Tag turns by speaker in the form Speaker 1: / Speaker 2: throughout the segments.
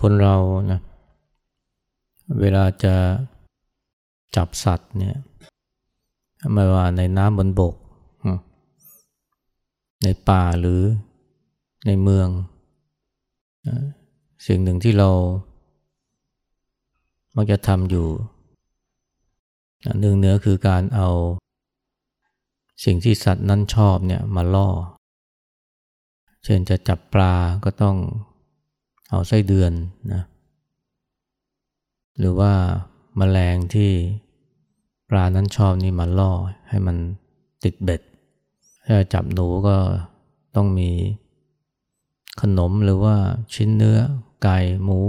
Speaker 1: คนเรานะเวลาจะจับสัตว์เนี่ยไม่ว่าในน้ำบนบก ในป่าหรือในเมือง สิ่งหนึ่งที่เรามักจะทำอยู่หนึ่งเนื้อคือการเอาสิ่งที่สัตว์นั้นชอบเนี่ยมาล่อ เช่นจะจับปลาก็ต้อง เอาไส้เดือนนะหรือว่ามาแมลงที่ปลานั้นชอบนี่มาล่อให้มันติดเบ็ด ถ้าจับหนูก็ต้องมีขนมหรือว่าชิ้นเนื้อไก่หมู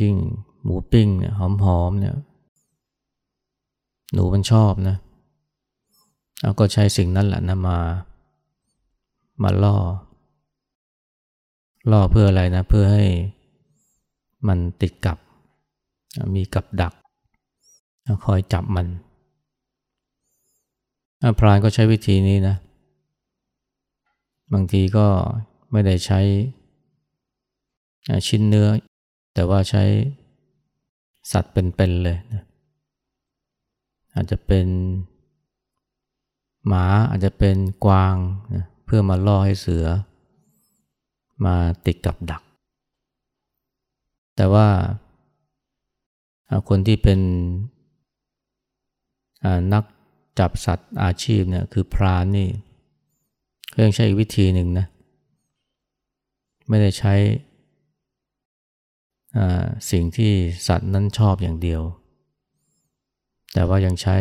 Speaker 1: ยิ่งหมูปิ้งเนี่ยหอมๆเนี่ยหนูมันชอบนะแล้วก็ใช้สิ่งนั้นแหละนะมา มาล่อ ล่อเพื่ออะไรนะ เพื่อให้มันติดกับ มีกับดัก คอยจับมันพรานก็ใช้วิธีนี้นะ บางทีก็ไม่ได้ใช้ชิ้นเนื้อ แต่ว่าใช้สัตว์เป็นๆเเลยนะอาจจะเป็นหมาอาจจะเป็นกวางนะเพื่อมาล่อให้เสือ มาติดกับดัก แต่ว่าคนที่เป็นนักจับสัตว์อาชีพเนี่ยคือพรานนี่ก็ยังใช้อีกวิธีหนึ่งนะ ไม่ได้ใช้สิ่งที่สัตว์นั้นชอบอย่างเดียว แต่ว่ายังใช้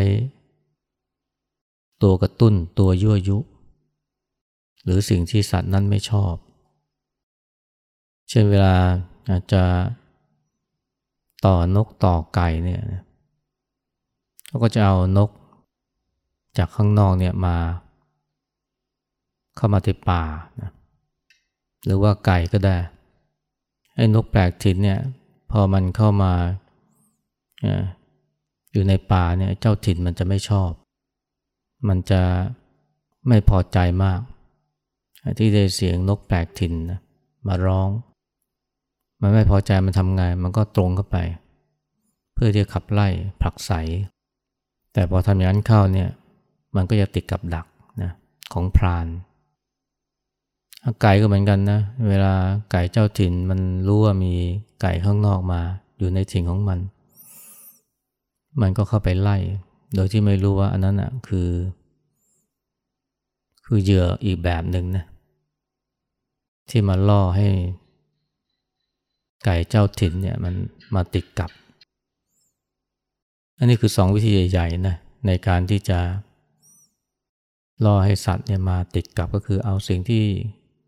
Speaker 1: ตัวกระตุ้นตัวยั่วยุ หรือสิ่งที่สัตว์นั้นไม่ชอบ เช่นเวลาอาจจะต่อนกต่อไก่เนี่ยเขาก็จะเอานกจากข้างนอกเนี่ยมา เข้ามาที่ป่านะหรือว่าไก่ก็ได้ไอ้นกแปลกถิ่นเนี่ยพอมันเข้ามาอยู่ในป่าเนี่ยเจ้าถิ่นมันจะไม่ชอบ มันจะไม่พอใจมาก ที่ได้เสียงนกแปลกถิ่นนะมาร้อง มันไม่พอใจมันทำไงมันก็ตรงเข้าไป เพื่อที่จะขับไล่ผลักไส แต่พอทำอย่างนั้นเข้าเนี่ยมันก็จะติดกับดักนะของพรานไก่ก็เหมือนกันนะ เวลาไก่เจ้าถิ่นมันรู้ว่ามีไก่ข้างนอกมา อยู่ในถิ่นของมัน มันก็เข้าไปไล่ โดยที่ไม่รู้ว่าอันนั้นอะคือ คือเหยื่ออีกแบบหนึ่งนะที่มาล่อให้ ไก่เจ้าถิ่นเนี่ยมันมาติดกับ อันนี้คือสองวิธีใหญ่ๆนะในการที่จะล่อให้สัตว์เนี่ยมาติดกับก็คือเอาสิ่งที่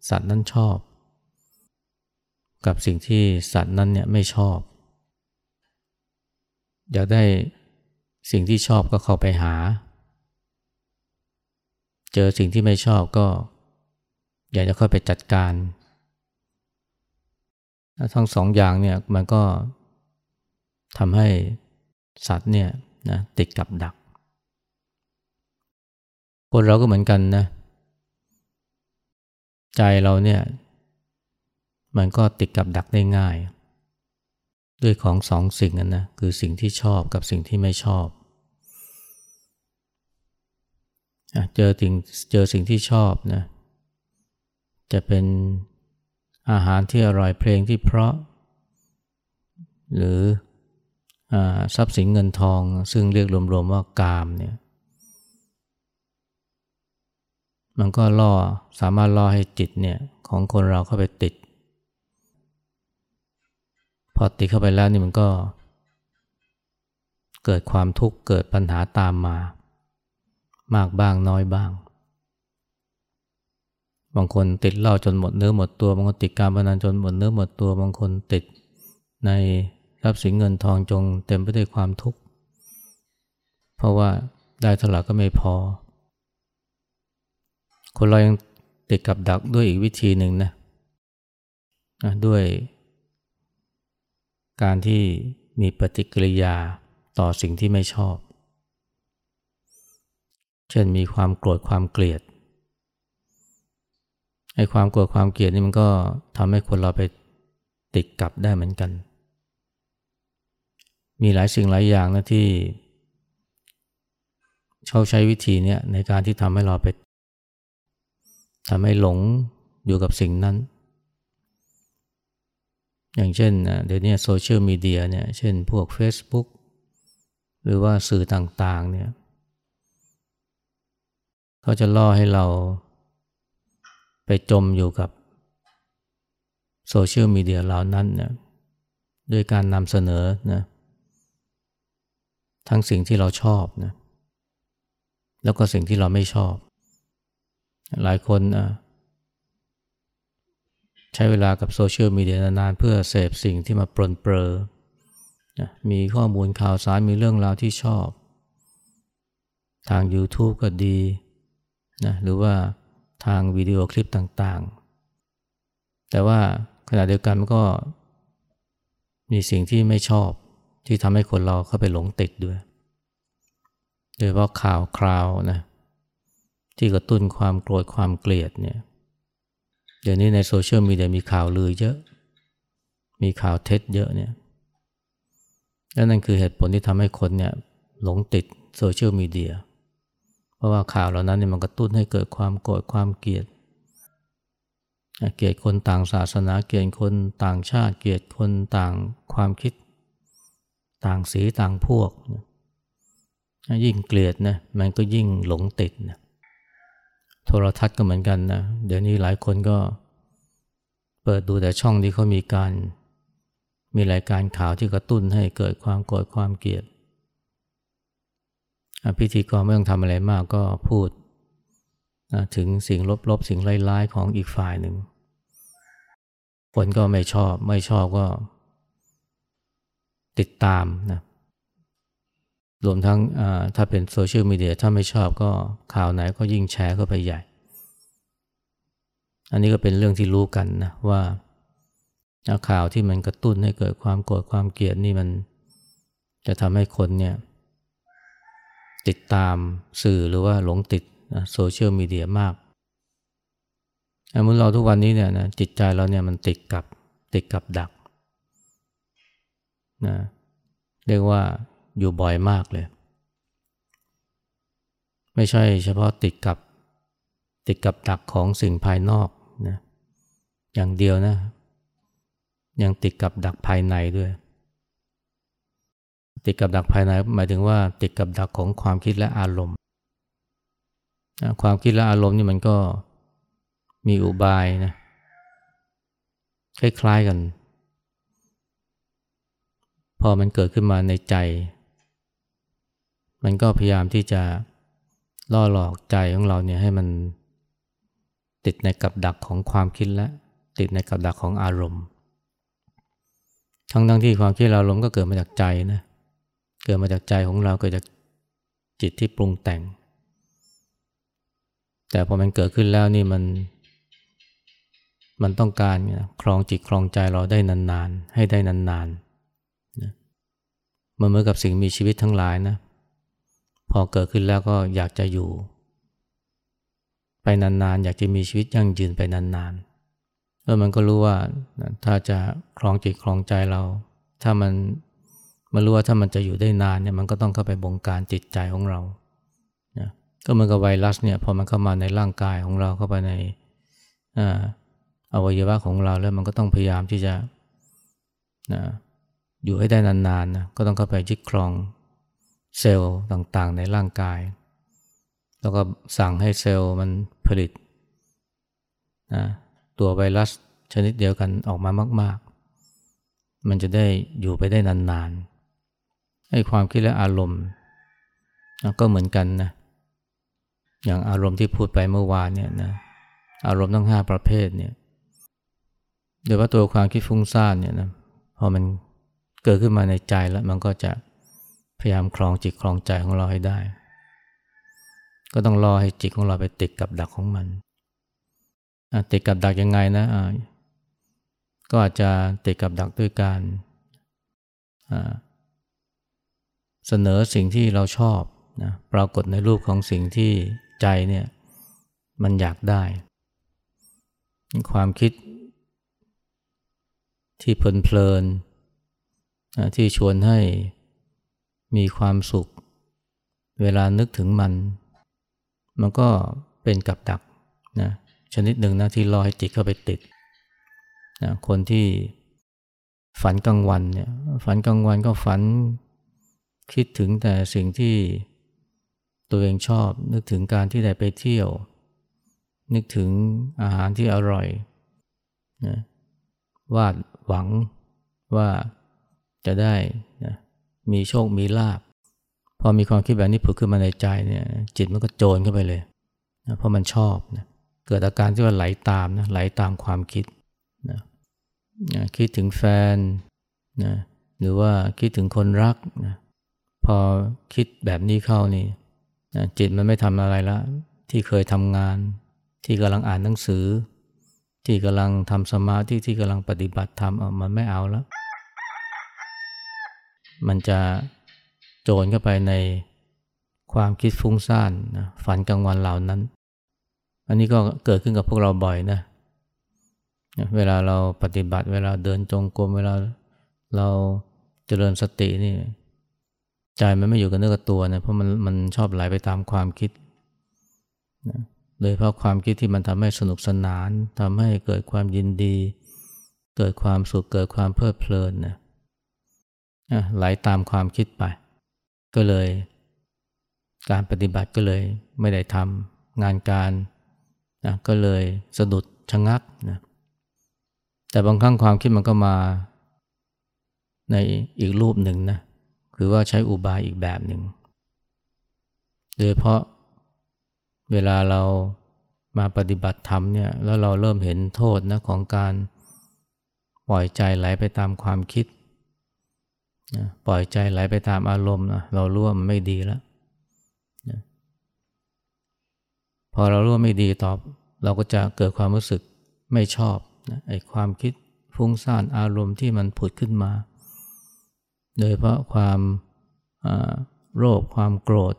Speaker 1: สัตว์นั้นชอบ กับสิ่งที่สัตว์นั้นเนี่ยไม่ชอบ อยากได้สิ่งที่ชอบก็เข้าไปหา เจอสิ่งที่ไม่ชอบก็ อยากจะเข้าไปจัดการ ทั้งสองอย่างเนี่ยมันก็ทำให้สัตว์เนี่ยนะติดกับดัก คนเราก็เหมือนกันนะ ใจเราเนี่ยมันก็ติดกับดักได้ง่าย ด้วยของสองสิ่งนั้นนะคือสิ่งที่ชอบกับสิ่งที่ไม่ชอบเจอสิ่งเจอสิ่งที่ชอบนะจะเป็น อาหารที่อร่อยเพลงที่เพราะ หรืออทรัพย์สินเงินทอง ซึ่งเรียกรวมๆว่ากามเนี่ยมันก็ล่อสามารถล่อให้จิตเนี่ยของคนเราเข้าไปติด พอติดเข้าไปแล้วนี่มันก็ เกิดความทุกข์เกิดปัญหาตามมา มากบ้างน้อยบ้าง บางคนติดเหล้าจนหมดเนื้อหมดตัว บางคนติดการพนันจนหมดเนื้อหมดตัว บางคนติดในทรัพย์สินเงินทองจงเต็มไปด้วยความทุกข์ เพราะว่าได้เท่าไหร่ก็ไม่พอ คนเรายังติดกับดักด้วยอีกวิธีหนึ่งนะนะด้วย การที่มีปฏิกิริยาต่อสิ่งที่ไม่ชอบ เช่นมีความโกรธความเกลียด ไอ้ความโกรธความเกลียดนี่มันก็ทำให้คนเราไปติดกับได้เหมือนกัน มีหลายสิ่งหลายอย่างนะที่เขาใช้วิธีเนี้ยในการที่ทำให้เราไปทำให้หลงอยู่กับสิ่งนั้น อย่างเช่นเดี๋ยวนี้โซเชียลมีเดียเนี่ย เช่นพวก Facebook หรือว่าสื่อต่างๆเนี่ย เขาจะล่อให้เรา ไปจมอยู่กับโซเชียลมีเดียเหล่านั้นเนี่ยด้วยการนำเสนอนะทั้งสิ่งที่เราชอบนะแล้วก็สิ่งที่เราไม่ชอบ หลายคนใช้เวลากับโซเชียลมีเดียนานๆเพื่อเสพสิ่งที่มาปลนเปลอมีข้อมูลข่าวสารมีเรื่องราวที่ชอบ ทาง YouTube ก็ดีนะหรือว่า ทางวิดีโอคลิปต่างๆ แต่ว่าขณะเดียวกันมันก็มีสิ่งที่ไม่ชอบที่ทำให้คนเราเข้าไปหลงติดด้วย โดยเฉพาะข่าวคราวนะที่กระตุ้นความโกรธความเกลียดเนี่ยเดี๋ยวนี้ในโซเชียลมีเดียมีข่าวลือเยอะ มีข่าวเท็จเยอะเนี่ยและนั่นคือเหตุผลที่ทำให้คนเนี่ยหลงติดโซเชียลมีเดียเพราะว่าข่าวเหล่านั้นเนี่ยมันกระตุ้นให้เกิดความโกรธความเกลียด เกลียดคนต่างศาสนาเกลียดคนต่างชาติเกลียดคนต่างความคิด ต่างสีต่างพวก ยิ่งเกลียดนะมันก็ยิ่งหลงติดนะโทรทัศน์ก็เหมือนกันนะเดี๋ยวนี้หลายคนก็เปิดดูแต่ช่องที่เขามีการมีรายการข่าวที่กระตุ้นให้เกิดความโกรธความเกลียด พิธีกรไม่ต้องทำอะไรมากก็พูดถึงสิ่งลบๆ สิ่งร้ายๆ ของอีกฝ่ายหนึ่ง คนก็ไม่ชอบไม่ชอบก็ติดตามนะรวมทั้งถ้าเป็นโซเชียลมีเดียถ้าไม่ชอบก็ข่าวไหนก็ยิ่งแชร์เข้าไปใหญ่ อันนี้ก็เป็นเรื่องที่รู้กันนะว่าข่าวที่มันกระตุ้นให้เกิดความโกรธความเกลียดนี่มันจะทำให้คนเนี่ย ติดตามสื่อหรือว่าหลงติดโซเชียลมีเดียมากเมื่อเราทุกวันนี้เนี่ยนะจิตใจเราเนี่ยมันติดกับติดกับดักนะเรียกว่าอยู่บ่อยมากเลย ไม่ใช่เฉพาะติดกับติดกับดักของสิ่งภายนอกนะอย่างเดียวนะ ยังติดกับดักภายในด้วย ติดกับดักภายในหมายถึงว่าติดกับดักของความคิดและอารมณ์ ความคิดและอารมณ์นี่มันก็มีอุบายนะคล้ายๆกัน พอมันเกิดขึ้นมาในใจ มันก็พยายามที่จะล่อหลอกใจของเราเนี่ยให้มันติดในกับดักของความคิดและติดในกับดักของอารมณ์ ทั้งทั้งที่ความคิดอารมณ์ก็เกิดมาจากใจนะ เกิดมาจากใจของเราเกิดจากจิตที่ปรุงแต่ง แต่พอมันเกิดขึ้นแล้วนี่มันมันต้องการครองจิตครองใจเราได้นานๆ ให้ได้นานๆนะมันเหมือนกับสิ่งมีชีวิตทั้งหลายนะพอเกิดขึ้นแล้วก็อยากจะอยู่ ไปนานๆ อยากจะมีชีวิตยั่งยืนไปนานๆแล้วมันก็รู้ว่าถ้าจะคลองจิตคลองใจเรา ถ้ามัน มันรู้ว่าถ้ามันจะอยู่ได้นานเนี่ยมันก็ต้องเข้าไปบงการจิตใจของเรานะก็เหมือนกับไวรัสเนี่ยพอมันเข้ามาในร่างกายของเราเข้าไปในอวัยวะของเราแล้วมันก็ต้องพยายามที่จะนะอยู่ให้ได้นานๆนะก็ต้องเข้าไปยึดครองเซลล์ต่างๆ ในร่างกาย แล้วก็สั่งให้เซลล์มันผผลิตนะตัวไวรัสชนิดเดียวกันออกมามาก ๆ มันจะได้อยู่ไปได้นานๆ ให้ความคิดและอารมณ์ก็เหมือนกันนะอย่างอารมณ์ที่พูดไปเมื่อวานเนี่ยนะอารมณ์ทั้งห้าประเภทเนี่ยโดยว่าตัวความคิดฟุ้งซ่านเนี่ยนะพอมันเกิดขึ้นมาในใจแล้วมันก็จะพยายามคลองจิตคลองใจของเราให้ได้ ก็ต้องรอให้จิตของเราไปติดกับดักของมันติดกับดักยังไงนะก็อาจจะติดกับดักด้วยการ เสนอสิ่งที่เราชอบนะปรากฏในรูปของสิ่งที่ใจเนี่ยมันอยากได้ ความคิดที่เพลินๆที่ชวนให้มีความสุข เวลานึกถึงมัน มันก็เป็นกับดักนะชนิดหนึ่งนะที่รอให้จิตเข้าไปติดนะคนที่ฝันกลางวันเนี่ยฝันกลางวันก็ฝัน คิดถึงแต่สิ่งที่ตัวเองชอบ นึกถึงการที่ได้ไปเที่ยว นึกถึงอาหารที่อร่อยนะวาดหวังว่าจะได้นะมีโชคมีลาบพอมีความคิดแบบนี้ผุดขึ้นมาในใจเนี่ยจิตมันก็โจรเข้าไปเลยนะเพราะมันชอบนะเกิดอาการที่ว่าไหลตามนะไหลตามความคิดนะนะคิดถึงแฟนนะหรือว่าคิดถึงคนรักนะ พอคิดแบบนี้เข้านี่จิตมันไม่ทำอะไรละ ที่เคยทำงาน ที่กำลังอ่านหนังสือ ที่กำลังทำสมาธิที่กำลังปฏิบัติธรรมมันไม่เอาแล้ว มันจะโจรเข้าไปในความคิดฟุ้งซ่านนะฝันกลางวันเหล่านั้น อันนี้ก็เกิดขึ้นกับพวกเราบ่อยนะ เวลาเราปฏิบัติเวลาเดินจงกรมเวลาเราเจริญสตินี่ ใจมันไม่อยู่กับเนื้อกับตัวนะเพราะมันมันชอบไหลไปตามความคิดนะโดยเพราะความคิดที่มันทำให้สนุกสนานทำให้เกิดความยินดี เกิดความสุขเกิดความเพลิดเพลินนะไหลาตามความคิดไป ก็เลย การปฏิบัติก็เลยไม่ได้ทำงานการนะก็เลยสะดุดชะงักนะแต่บางครั้งความคิดมันก็มาในอีกรูปหนึ่งนะ คือว่าใช้อุบายอีกแบบหนึ่ง โดยเพราะเวลาเรามาปฏิบัติธรรมเนี่ยแล้วเราเริ่มเห็นโทษนะของการปล่อยใจไหลไปตามความคิดนะปล่อยใจไหลไปตามอารมณ์นะเรารู้ว่ามันไม่ดีแล้วนะพอเรารู้ว่าไม่ดีตอบ เราก็จะเกิดความรู้สึกไม่ชอบนะไอ้ความคิดฟุ้งซ่านอารมณ์ที่มันผุดขึ้นมา โดยเพราะความโรคความโกรธ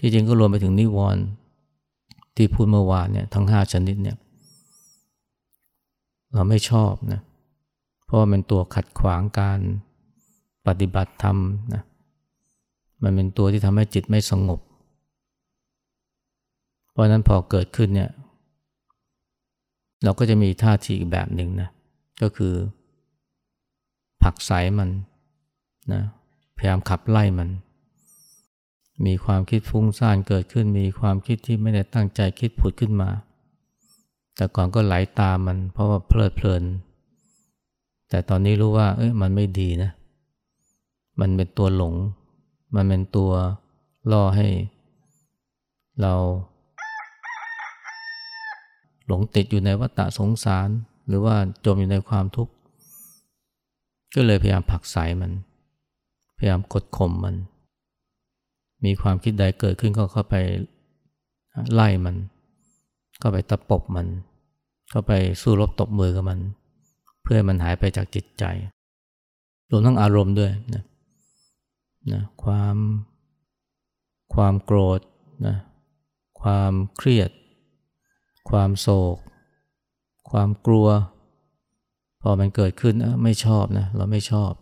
Speaker 1: ที่จริงก็รวมไปถึงนิวรณ์ที่พูดเมื่อวานเนี่ยทั้งห้าชนิดเนี่ยเราไม่ชอบนะเพราะมันตัวขัดขวางการปฏิบัติธรรมนะมันเป็นตัวที่ทำให้จิตไม่สงบ เพราะนั้นพอเกิดขึ้นเนี่ยเราก็จะมีท่าทีอีกแบบหนึ่งนะก็คือ ผักใสมันนะพยายามขับไล่มัน มีความคิดฟุ้งซ่านเกิดขึ้น มีความคิดที่ไม่ได้ตั้งใจคิดผุดขึ้นมา แต่ก่อนก็ไหลาตามมัน เพราะว่าเพลิดเพลิน แต่ตอนนี้รู้ว่า เอ้ยมันไม่ดีนะ มันเป็นตัวหลง มันเป็นตัวล่อให้ เราหลงติดอยู่ในวัฏสงสาร หรือว่าจมอยู่ในความทุกข์ ก็เลยพยายามผักใสมัน พยายามกดข่มมัน มีความคิดใดเกิดขึ้นก็เข้าไปไล่มันก็ไปตะปบมัน เข้าไปสู้รบตบมือกับมัน เพื่อมันหายไปจากจิตใจ รวมทั้งอารมณ์ด้วยนะนะความความโกรธนะความเครียด ความโศก ความกลัว พอมันเกิดขึ้นไม่ชอบนะเราไม่ชอบ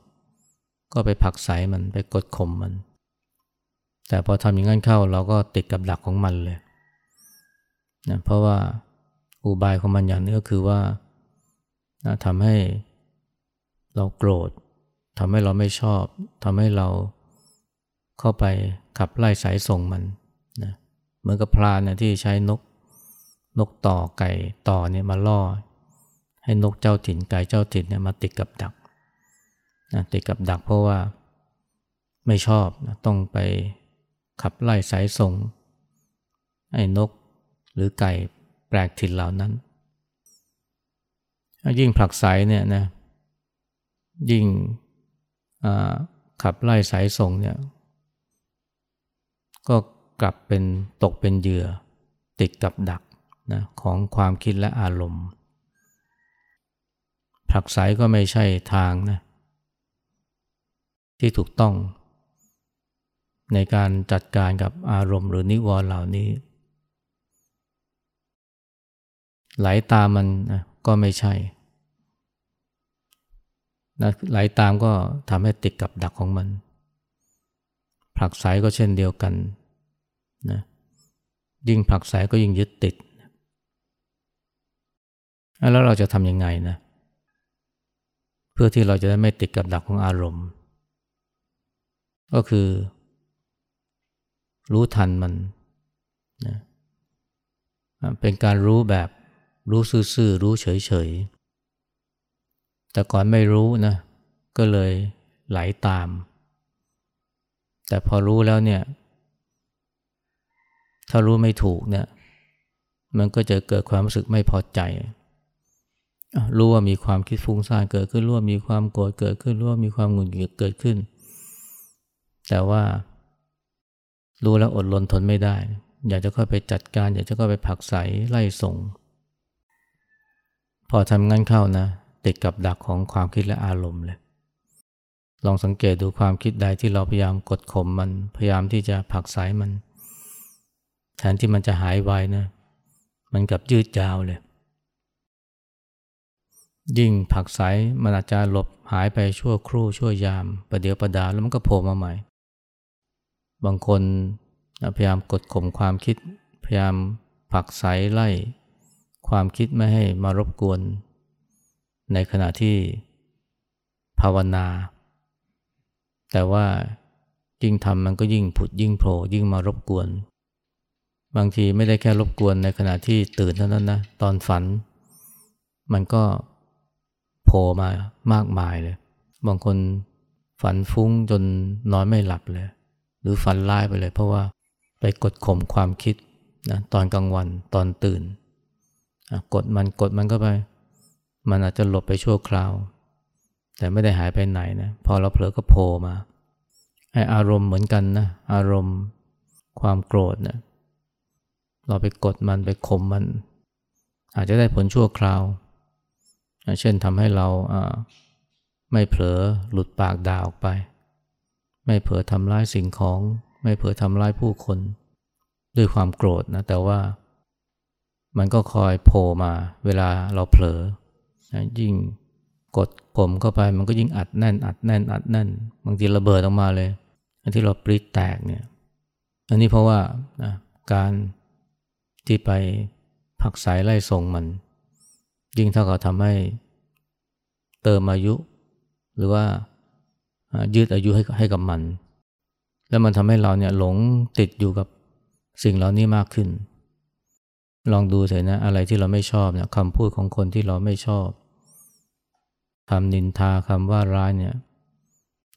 Speaker 1: ก็ไปผักใสมันไปกดข่มมัน แต่พอทำอย่างนั้นเข้าเราก็ติดกับดักของมันเลยนะเพราะว่าอุบายของมันอย่างนี้ก็คือว่านะทำให้เราโกรธทำให้เราไม่ชอบทำให้เราเข้าไปขับไล่สายส่งมันนะเหมือนกับพรานนะที่ใช้นกนกต่อไก่ต่อเนี่ยมาล่อ ให้นกเจ้าถิ่นไก่เจ้าถิ่นเนี่ยมาติดกับดักนะติดกับดักเพราะว่าไม่ชอบนะต้องไปขับไล่สายส่งไอ้นกหรือไก่แปลกถิ่นเหล่านั้น ยิ่งผลักไสเนี่ยนะยิ่งขับไล่สายส่งเนี่ยก็กลับเป็นตกเป็นเหยื่อติดกับดักนะของความคิดและอารมณ์ ผลักไสก็ไม่ใช่ทางนะที่ถูกต้อง ในการจัดการกับอารมณ์หรือนิวรณ์เหล่านี้ ไหลาตามมันนะก็ไม่ใช่นะไหลาตามก็ทำให้ติดกับดักของมัน ผลักไสก็เช่นเดียวกันนะยิ่งผลักไสก็ยิ่งยึดติด แล้วเราจะทำยังไงนะเพื่อที่เราจะได้ไม่ติดกับดักของอารมณ์ ก็คือ รู้ทันมันนะเป็นการรู้แบบรู้ซื่อๆ รู้เฉยๆ แต่ก่อนไม่รู้นะ ก็เลยไหลาตาม แต่พอรู้แล้วเนี่ย ถ้ารู้ไม่ถูกเนี่ย มันก็จะเกิดความรู้สึกไม่พอใจ รู้ว่ามีความคิดฟุ้งซ่านเกิดขึ้นรู้ว่ามีความโกรธเกิดขึ้นรู้ว่ามีความหงุดหงิดเกิดขึ้น แต่ว่ารู้แล้วอดรนทนไม่ได้ อยากจะเข้าไปจัดการ อยากจะเข้าไปผักใสไล่ส่ง พอทำงั้นเข้านะ ติดกับดักของความคิดและอารมณ์เลย ลองสังเกตดูความคิดใดที่เราพยายามกดข่มมัน พยายามที่จะผักใสมัน แทนที่มันจะหายไวนะ มันกับยืดยาวเลย ยิ่งผักใสมันอาจจะหลบหายไปชั่วครู่ชั่วยามประเดี๋ยวประดาแล้วมันก็โผล่มาใหม่ บางคนพยายามกดข่มความคิด พยายามผักใสไล่ ความคิดไม่ให้มารบกวน ในขณะที่ภาวนา แต่ว่ายิ่งทำมันก็ยิ่งผุดยิ่งโผล่ยิ่งมารบกวน บางทีไม่ได้แค่รบกวนในขณะที่ตื่นเท่านั้นนะตอนฝัน มันก็ โผล่มามากมายเลย บางคนฝันฟุ้งจนนอนไม่หลับเลย หรือฝันร้ายไปเลย เพราะว่าไปกดข่มความคิดนะตอนกลางวันตอนตื่น กดมันกดมันก็ไป มันอาจจะหลบไปชั่วคราว แต่ไม่ได้หายไปไหนนะพอเราเผลอก็โผล่มาไออารมณ์เหมือนกันนะอารมณ์ความโกรธนะเราไปกดมันไปข่มมัน อาจจะได้ผลชั่วคราว เช่นทำให้เราไม่เผลอหลุดปากด่าออกไป ไม่เผลอทำร้ายสิ่งของ ไม่เผลอทำร้ายผู้คน ด้วยความโกรธนะแต่ว่ามันก็คอยโผล่มาเวลาเราเผลอยิ่งกดผมเข้าไปมันก็ยิ่งอัดแน่น อัดแน่น อัดแน่น บางทีระเบิดออกมาเลย อันที่เราปริแตกเนี่ย อันนี้เพราะว่านะการที่ไปผักสายไล่ส่งมัน ยิ่งเท่ากับทำให้เติมอายุ หรือว่ายืดอายุให้ให้กับมัน แล้วมันทำให้เราเนี่ยหลงติดอยู่กับสิ่งเหล่านี้มากขึ้น ลองดูเถอะนะอะไรที่เราไม่ชอบเนี่ยคำพูดของคนที่เราไม่ชอบคำนินทาคำว่าร้ายเนี่ย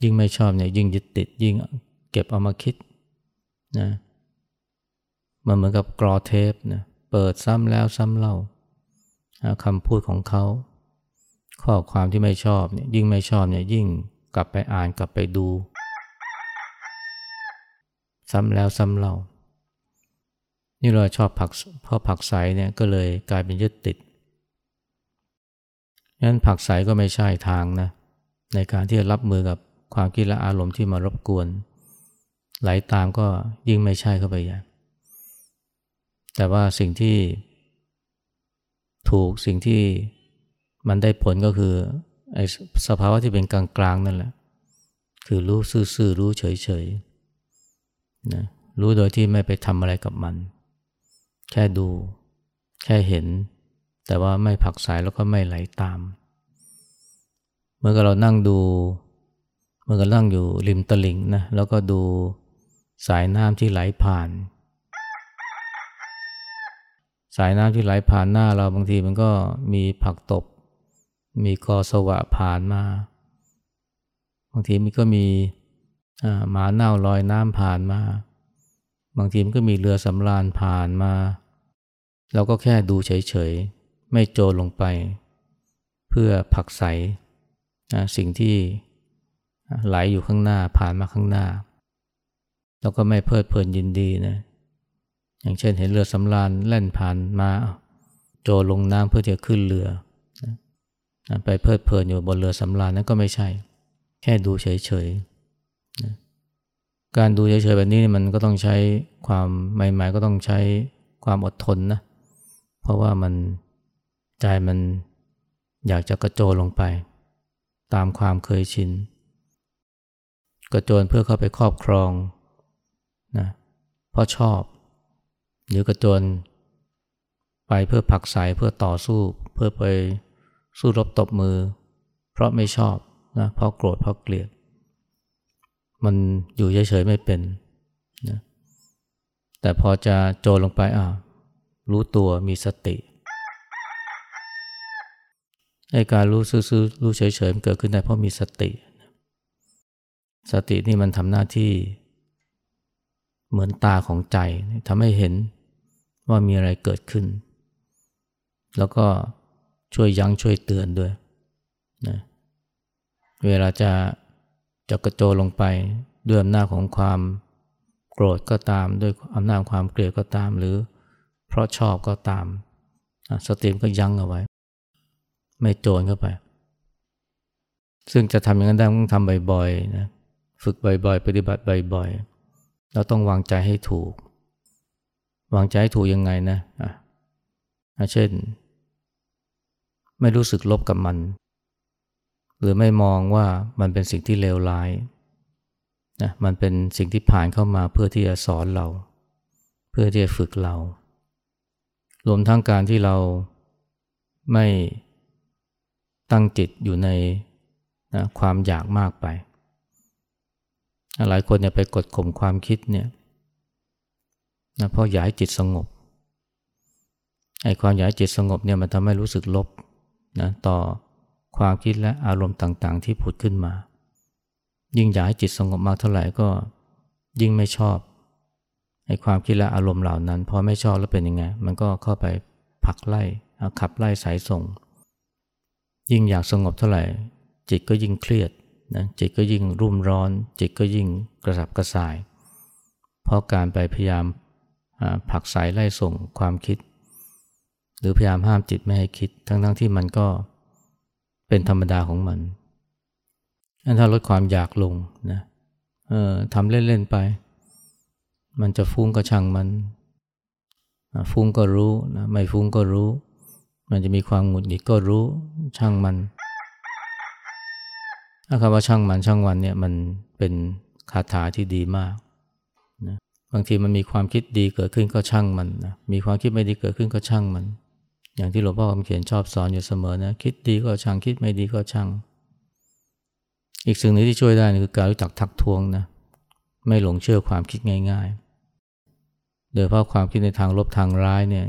Speaker 1: ยิ่งไม่ชอบเนี่ยยิ่งยึดติดยิ่งเก็บเอามาคิดนะมันเหมือนกับกรอเทปนะเปิดซ้ำแล้วซ้ำเล่า คำพูดของเขา ข้อความที่ไม่ชอบเนี่ยยิ่งไม่ชอบเนี่ยยิ่งกลับไปอ่านกลับไปดู ซ้ำแล้วซ้ำเล่า นี่เราชอบผักเพราะผักใสเนี่ยก็เลยกลายเป็นยึดติดงั้นผักใสก็ไม่ใช่ทางนะในการที่จะรับมือกับความคิดและอารมณ์ที่มารบกวน ไหลาตามก็ยิ่งไม่ใช่เข้าไปใหญ่แต่ว่าสิ่งที่ ถูกสิ่งที่มันได้ผลก็คือไอ้สภาวะที่เป็นกลางๆนั่นแหละ คือรู้ซื่อๆรู้เฉยๆนะรู้โดยที่ไม่ไปทำอะไรกับมัน แค่ดู แค่เห็น แต่ว่าไม่ผักสายแล้วก็ไม่ไหลตาม เมื่อกเรานั่งดู เมื่อเรานั่งอยู่ริมตลิ่งนะแล้วก็ดูสายน้ำที่ไหลผ่าน สายน้ำที่ไหลผ่านหน้าเราบางทีมันก็มีผักตบ มีกอสวะผ่านมา บางทีมันก็มีหมาเน่าลอยน้ำผ่านมา บางทีมันก็มีเรือสำราญผ่านมา เราก็แค่ดูเฉยๆ ไม่โจรลงไป เพื่อผักใสสิ่งที่ไหลอยู่ข้างหน้าผ่านมาข้างหน้า แล้วก็ไม่เพลิดเพลินยินดีนะ อย่างเช่นเห็นเรือสำราญแล่นผ่านมาโจลงน้ำเพื่อจะขึ้นเรือไปเพลิดเพลินอยู่บนเรือสำราญนั้นก็ไม่ใช่ แค่ดูเฉยๆการดูเฉยๆแบบนี้มันก็ต้องใช้ความใหม่ๆก็ต้องใช้ความอดทนนะเพราะว่ามันใจมันอยากจะกระโจนลงไป ตามความเคยชิน กระโจนเพื่อเข้าไปครอบครองนะเพราะชอบ หรือกระโจนไปเพื่อผักใสเพื่อต่อสู้ เพื่อไปสู้รบตบมือ เพราะไม่ชอบนะเพราะโกรธเพราะเกลียด มันอยู่เฉยๆไม่เป็นนะแต่พอจะโจรลงไปอ่ารู้ตัวมีสติไอ้การรู้ซื่อๆรู้เฉยๆมันเกิดขึ้นได้เพราะมีสติ สตินี่มันทำหน้าที่เหมือนตาของใจทำให้เห็น ว่ามีอะไรเกิดขึ้น แล้วก็ช่วยยั้งช่วยเตือนด้วยนะเวลาจะจะกระโจนลงไปด้วยอำนาจของความโกรธก็ตามด้วยอำนาจความเกลียดก็ตาม หรือเพราะชอบก็ตามสติมก็ยั้งเอาไว้ ไม่โจรเข้าไป ซึ่งจะทำอย่างนั้นได้ต้องทำบ่อยๆนะฝึกบ่อยๆ ปฏิบัติบ่อยๆ เราต้องวางใจให้ถูก วางใจให้ถูกยังไงนะอะเช่น ไม่รู้สึกลบกับมัน หรือไม่มองว่ามันเป็นสิ่งที่เลวร้ายนะมันเป็นสิ่งที่ผ่านเข้ามาเพื่อที่จะสอนเรา เพื่อที่จะฝึกเรา รวมทั้งการที่เราไม่ตั้งจิตอยู่ในนะความอยากมากไป หลายคนเนี่ยไปกดข่มความคิดเนี่ย นะเพราะอยากให้จิตสงบไอ้ความอยากให้จิตสงบเนี่ยมันทำให้รู้สึกลบนะต่อความคิดและอารมณ์ต่างๆ ที่ผุดขึ้นมา ยิ่งอยากให้จิตสงบมากเท่าไหร่ก็ยิ่งไม่ชอบไอ้ความคิดและอารมณ์เหล่านั้นพอไม่ชอบแล้วเป็นยังไง มันก็เข้าไปผลักไล่ขับไล่สายส่ง ยิ่งอยากสงบเท่าไหร่ จิตก็ยิ่งเครียดนะจิตก็ยิ่งรุ่มร้อน จิตก็ยิ่งกระสับกระส่าย เพราะการไปพยายาม ผักสายไล่ส่งความคิด หรือพยายามห้ามจิตไม่ให้คิด ทั้งทั้งที่มันก็เป็นธรรมดาของมันอันถ้าลดความอยากลงนะออทำเล่น ๆ ไป มันจะฟุ้งก็ช่างมัน ฟุ้งก็รู้นะไม่ฟุ้งก็รู้ มันจะมีความหงุดหงิดก็รู้ช่างมันถ้าคำว่าช่างมันช่างวันเนี่ยมันเป็นคาถาที่ดีมาก บางทีมันมีความคิดดีเกิดขึ้นก็ช่างมันนะมีความคิดไม่ดีเกิดขึ้นก็ช่างมัน อย่างที่หลวงพ่อคำเขียนชอบสอนอยู่เสมอนะคิดดีก็ช่างคิดไม่ดีก็ช่าง อีกสิ่งหนึ่งที่ช่วยได้คือการรู้จักทักท้วงนะไม่หลงเชื่อความคิดง่าย ๆ โดยเพราะความคิดในทางลบทางร้ายเนี่ย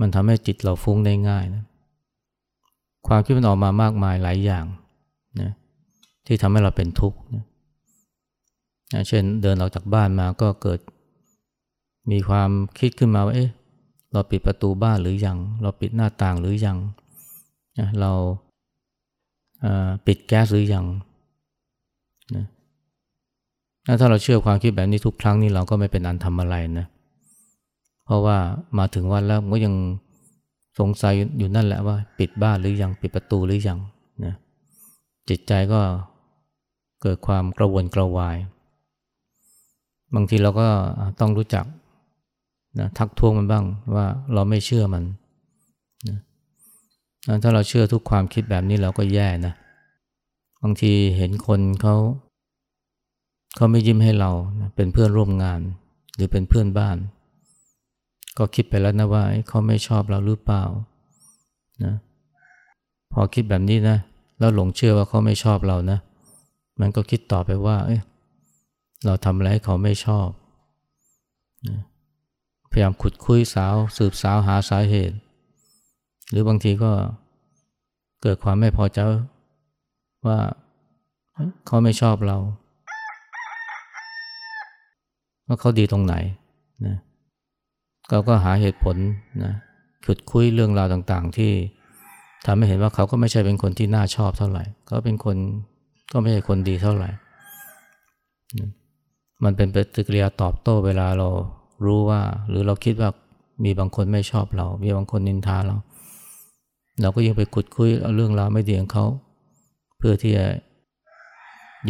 Speaker 1: มันทำให้จิตเราฟุ้งได้ง่ายนะความคิดมันออกมามากมายหลายอย่างนะที่ทำให้เราเป็นทุกข์นะ เช่นเดินออกจากบ้านมาก็เกิด มีความคิดขึ้นมาว่าเอ๊ะเราปิดประตูบ้านหรือยัง เราปิดหน้าต่างหรือยังเราปิดแก๊สหรือยังนะถ้าเราเชื่อความคิดแบบนี้ทุกครั้งนี่เราก็ไม่เป็นอันทำอะไรนะ เพราะว่ามาถึงวันแล้วก็ยังสงสัยอยู่นั่นแหละว่า ปิดบ้านหรือยังปิดประตูหรือยังนะจิตใจก็เกิดความกระวนกระวาย บางทีเราก็ต้องรู้จักนะทักท้วงมันบ้างว่าเราไม่เชื่อมันนะถ้าเราเชื่อทุกความคิดแบบนี้เราก็แย่นะบางทีเห็นคนเขาเขาไม่ยิ้มให้เราเป็นเพื่อนร่วมงาน หรือเป็นเพื่อนบ้าน ก็คิดไปแล้วนะว่าเขาไม่ชอบเราหรือเปล่านะพอคิดแบบนี้นะ แล้วหลงเชื่อว่าเขาไม่ชอบเรานะ มันก็คิดต่อไปว่า เเราทำอะไรให้เขาไม่ชอบนะพยายามขุดคุยสาว สืบสาวหาสาเหตุ หรือบางทีก็เกิดความไม่พอใจว่าเขาไม่ชอบเรา ว่าเขาดีตรงไหนนะเราก็หาเหตุผลนะขุดคุยเรื่องราวต่างๆ ที่ทำให้เห็นว่าเขาก็ไม่ใช่เป็นคนที่น่าชอบเท่าไหร่เขาเป็นคนก็ไม่ใช่คนดีเท่าไหร่ มันเป็นปฏิกิริยาตอบโต้เวลาเรารู้ว่า หรือเราคิดว่ามีบางคนไม่ชอบเรา มีบางคนนินทาเรา เราก็ยังไปขุดคุยเอาเรื่องราวไม่ดีของเขาเพื่อที่จะ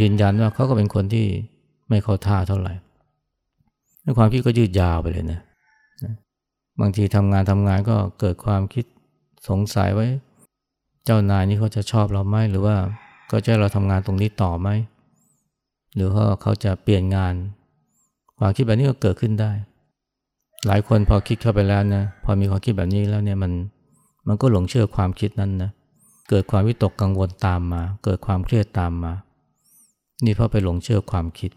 Speaker 1: ยืนยันว่าเขาก็เป็นคนที่ไม่เข้าท่าเท่าไหร่ความคิดก็ยืดยาวไปเลยนะบางทีทำงานทำงานก็เกิดความคิดสงสัยไว้ เจ้านายนี่เขาจะชอบเราไหมหรือว่าก็จะเราทำงานตรงนี้ต่อไหม หรือว่าเขาจะเปลี่ยนงาน ความคิดแบบนี้ก็เกิดขึ้นได้ หลายคนพอคิดเข้าไปแล้วนะพอมีความคิดแบบนี้แล้วเนี่ยมันมันก็หลงเชื่อความคิดนั้นนะเกิดความวิตกกังวลตามมา เกิดความเครียดตามมา นี่เพราะไปหลงเชื่อความคิด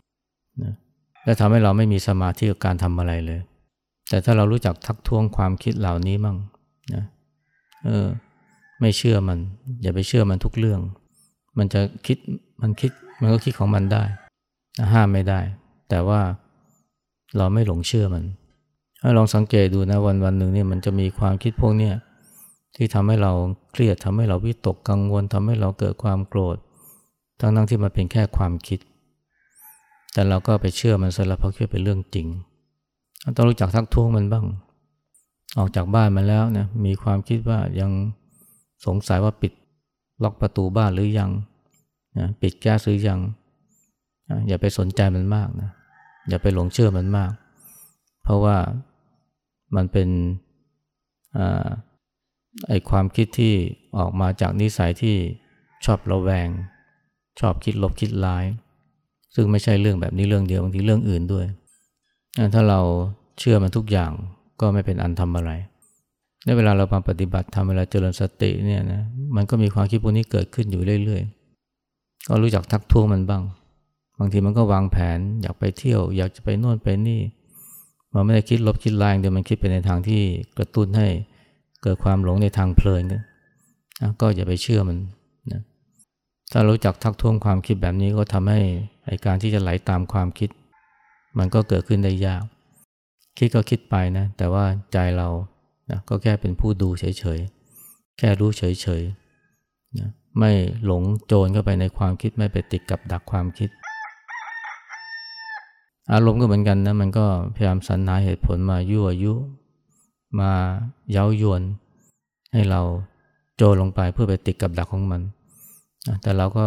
Speaker 1: นะและทำให้เราไม่มีสมาธิกับการทำอะไรเลย แต่ถ้าเรารู้จักทักท้วงความคิดเหล่านี้มั่งนะเออไม่เชื่อมัน อย่าไปเชื่อมันทุกเรื่อง มันจะคิดมันคิดมันก็คิดของมันได้ ห้ามไม่ได้ แต่ว่าเราไม่หลงเชื่อมันให้ลองสังเกตดูนะวันวันหนึ่งเนี่ยมันจะมีความคิดพวกเนี้ยที่ทำให้เราเครียดทำให้เราวิตกกังวลทำให้เราเกิดความโกรธ ทั้งทั้งที่มันเป็นแค่ความคิด แต่เราก็ไปเชื่อมันซะแล้วเพราะคิดเป็นเรื่องจริงต้องรู้จักทักท้วงมันบ้าง ออกจากบ้านมาแล้วนะมีความคิดว่ายังสงสัยว่าปิดล็อกประตูบ้านหรือยังนะปิดแก๊สหรือยัง อย่าไปสนใจมันมากนะ อย่าไปหลงเชื่อมันมาก เพราะว่ามันเป็นไอความคิดที่ออกมาจากนิสัยที่ชอบระแวง ชอบคิดลบคิดร้าย ซึ่งไม่ใช่เรื่องแบบนี้เรื่องเดียวบางทีเรื่องอื่นด้วย ถ้าเราเชื่อมันทุกอย่างก็ไม่เป็นอันทำอะไรในเวลาเรามาปฏิบัติทำเวลาเจริญสติเนี่ยนะมันก็มีความคิดพวกนี้เกิดขึ้นอยู่เรื่อยๆ ก็รู้จักทักท้วงมันบ้าง บางทีมันก็วางแผนอยากไปเที่ยว อยากจะไปโน่นไปนี่ มันไม่ได้คิดลบคิดลายเดียวมันคิดไปในทางที่กระตุ้นให้เกิดความหลงในทางเพลินกันก็อย่าไปเชื่อมันนะถ้ารู้จักทักท้วงความคิดแบบนี้ก็ทำให้ไอการที่จะไหลาตามความคิด มันก็เกิดขึ้นได้ยาก คิดก็คิดไปนะ แต่ว่าใจเรานะก็แค่เป็นผู้ดูเฉยๆ แค่รู้เฉยๆนะไม่หลงโจรเข้าไปในความคิดไม่ไปติดกับดักความคิด อารมณ์ก็เหมือนกันนะมันก็พยายามสรรหาเหตุผลมายั่วยุ มาเย้ายวน ให้เราโจลงไปเพื่อไปติดกับดักของมัน แต่เราก็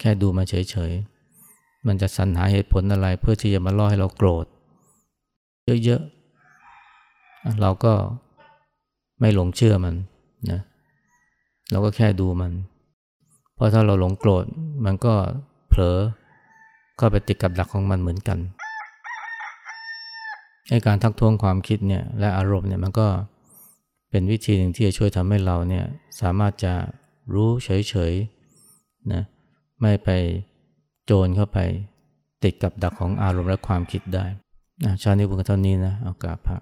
Speaker 1: แค่ดูมาเฉยๆ มันจะสรรหาเหตุผลอะไรเพื่อที่จะมาล่อให้เราโกรธ เยอะๆ เราก็ไม่หลงเชื่อมันนะเราก็แค่ดูมัน เพราะถ้าเราหลงโกรธมันก็เผลอก็ไปติดกับดักของมันเหมือนกัน การทักท้วงความคิดเนี่ยและอารมณ์เนี่ยมันก็เป็นวิธีหนึ่งที่จะช่วยทำให้เราเนี่ยสามารถจะรู้เฉยๆนะไม่ไปโจรเข้าไปติดกับดักของอารมณ์และความคิดได้ชาตินี้บุญเท่านี้นะเอากาบพระ